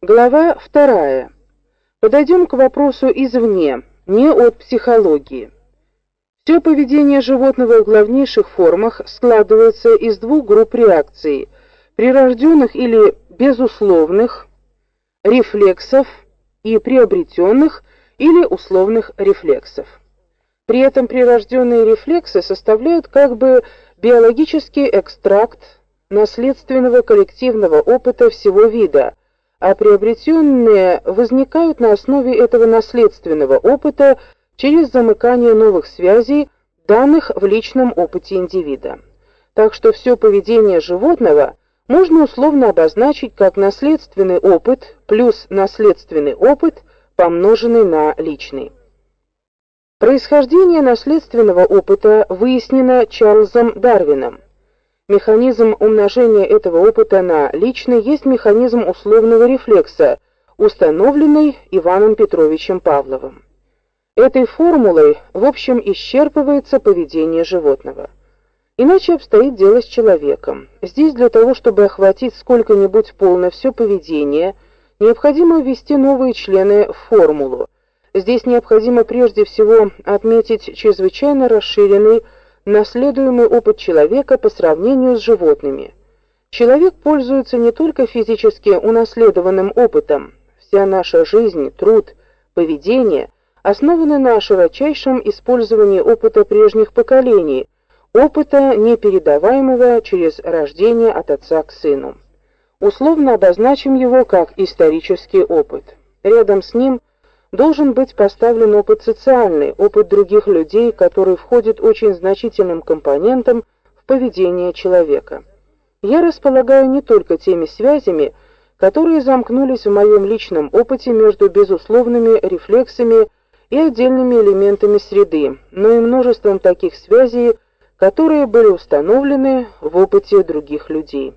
Глава вторая. Подойдем к вопросу извне, не от психологии. Все поведение животного в главнейших формах складывается из двух групп реакций: прирожденных или безусловных рефлексов и приобретенных или условных рефлексов. При этом прирожденные рефлексы составляют как бы биологический экстракт наследственного коллективного опыта всего вида а приобретенные возникают на основе этого наследственного опыта через замыкание новых связей, данных в личном опыте индивида. Так что все поведение животного можно условно обозначить как наследственный опыт плюс наследственный опыт, помноженный на личный. Происхождение наследственного опыта выяснено Чарльзом Дарвином. Механизм умножения этого опыта на личный есть механизм условного рефлекса, установленный Иваном Петровичем Павловым. Этой формулой, в общем, исчерпывается поведение животного. Иначе обстоит дело с человеком. Здесь для того, чтобы охватить сколько-нибудь полно все поведение, необходимо ввести новые члены в формулу. Здесь необходимо прежде всего отметить чрезвычайно расширенный наследуемый опыт человека по сравнению с животными. Человек пользуется не только физически унаследованным опытом. Вся наша жизнь, труд, поведение основаны на широчайшем использовании опыта прежних поколений, опыта, непередаваемого через рождение от отца к сыну. Условно обозначим его как исторический опыт. Рядом с ним должен быть поставлен опыт социальный, опыт других людей, который входит очень значительным компонентом в поведение человека. Я располагаю не только теми связями, которые замкнулись в моем личном опыте между безусловными рефлексами и отдельными элементами среды, но и множеством таких связей, которые были установлены в опыте других людей.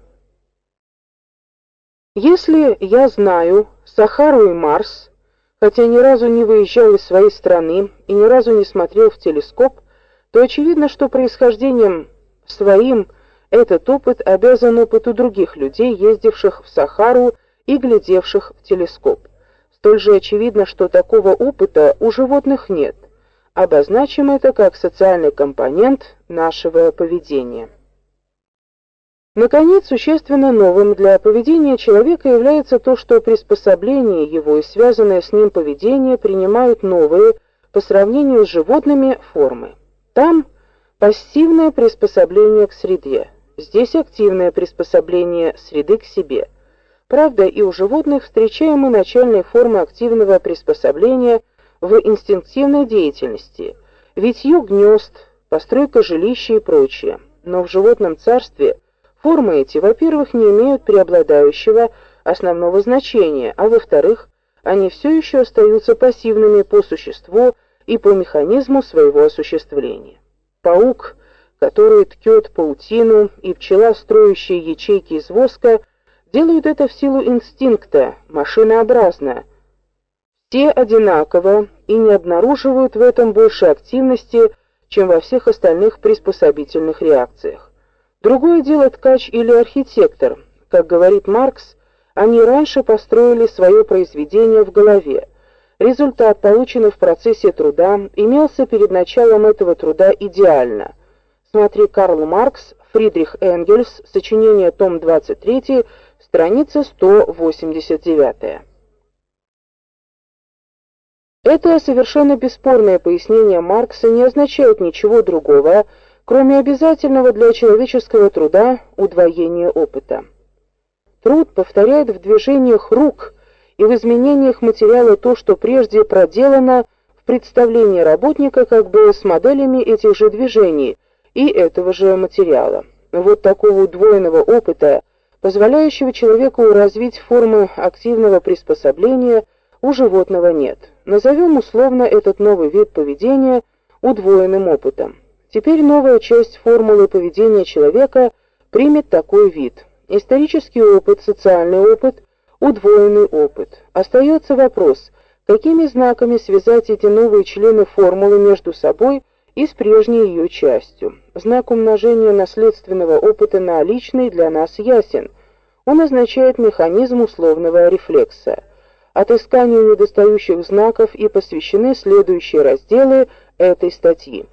Если я знаю Сахару и Марс, Хотя ни разу не выезжал из своей страны и ни разу не смотрел в телескоп, то очевидно, что происхождением своим этот опыт обязан опыту других людей, ездивших в Сахару и глядевших в телескоп. Столь же очевидно, что такого опыта у животных нет. Обозначим это как социальный компонент нашего поведения. Наконец, существенно новым для поведения человека является то, что приспособление его и связанное с ним поведение принимают новые по сравнению с животными формы. Там пассивное приспособление к среде, здесь активное приспособление среды к себе. Правда, и у животных встречаем мы начальные формы активного приспособления в инстинктивной деятельности: витье гнезд, постройка жилища и прочее. Но в животном царстве Формы эти, во-первых, не имеют преобладающего основного значения, а во-вторых, они все еще остаются пассивными по существу и по механизму своего осуществления. Паук, который ткет паутину, и пчела, строящая ячейки из воска, делают это в силу инстинкта, машинообразно. Все одинаково и не обнаруживают в этом больше активности, чем во всех остальных приспособительных реакциях. Другое дело ткач или архитектор. Как говорит Маркс, они раньше построили свое произведение в голове. Результат, полученный в процессе труда, имелся перед началом этого труда идеально. Смотри Карл Маркс, Фридрих Энгельс, сочинение том 23, страница 189. Это совершенно бесспорное пояснение Маркса не означает ничего другого, кроме обязательного для человеческого труда удвоения опыта. Труд повторяет в движениях рук и в изменениях материала то, что прежде проделано в представлении работника как бы с моделями этих же движений и этого же материала. Вот такого удвоенного опыта, позволяющего человеку развить формы активного приспособления, у животного нет. Назовем условно этот новый вид поведения удвоенным опытом. Теперь новая часть формулы поведения человека примет такой вид: исторический опыт, социальный опыт, удвоенный опыт. Остается вопрос, какими знаками связать эти новые члены формулы между собой и с прежней ее частью. Знак умножения наследственного опыта на личный для нас ясен. Он означает механизм условного рефлекса. Отысканию недостающих знаков и посвящены следующие разделы этой статьи.